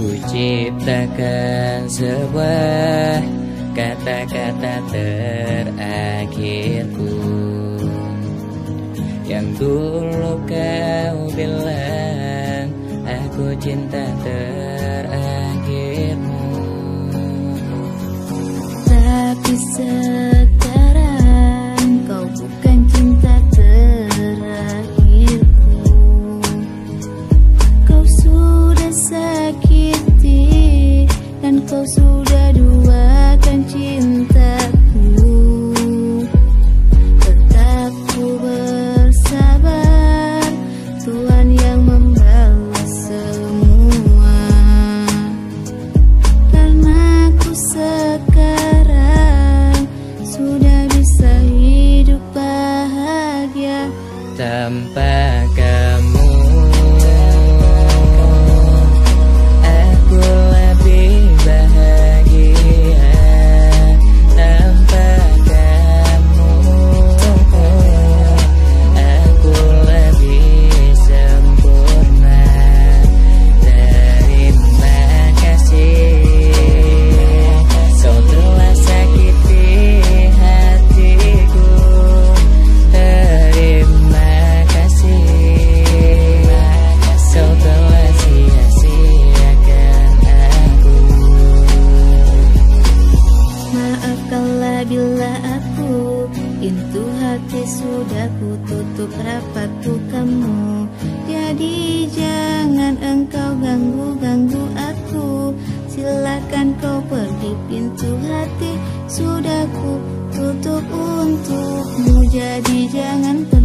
Ku ciptakan sebuah kata-kata terakhirku Yang dulu kau bilang Aku cinta terakhirmu kau sudah duakan cintaku. Tetap ku bersabar Tuhan yang membalas semua. Karena ku sekarang Sudah bisa hidup bahagia. Tanpa bila aku Pintu hati sudah ku tutup rapat ku kamu Jadi jangan engkau ganggu-ganggu aku. Silakan kau pergi pintu hati Sudah ku tutup untukmu. Jadi jangan pergi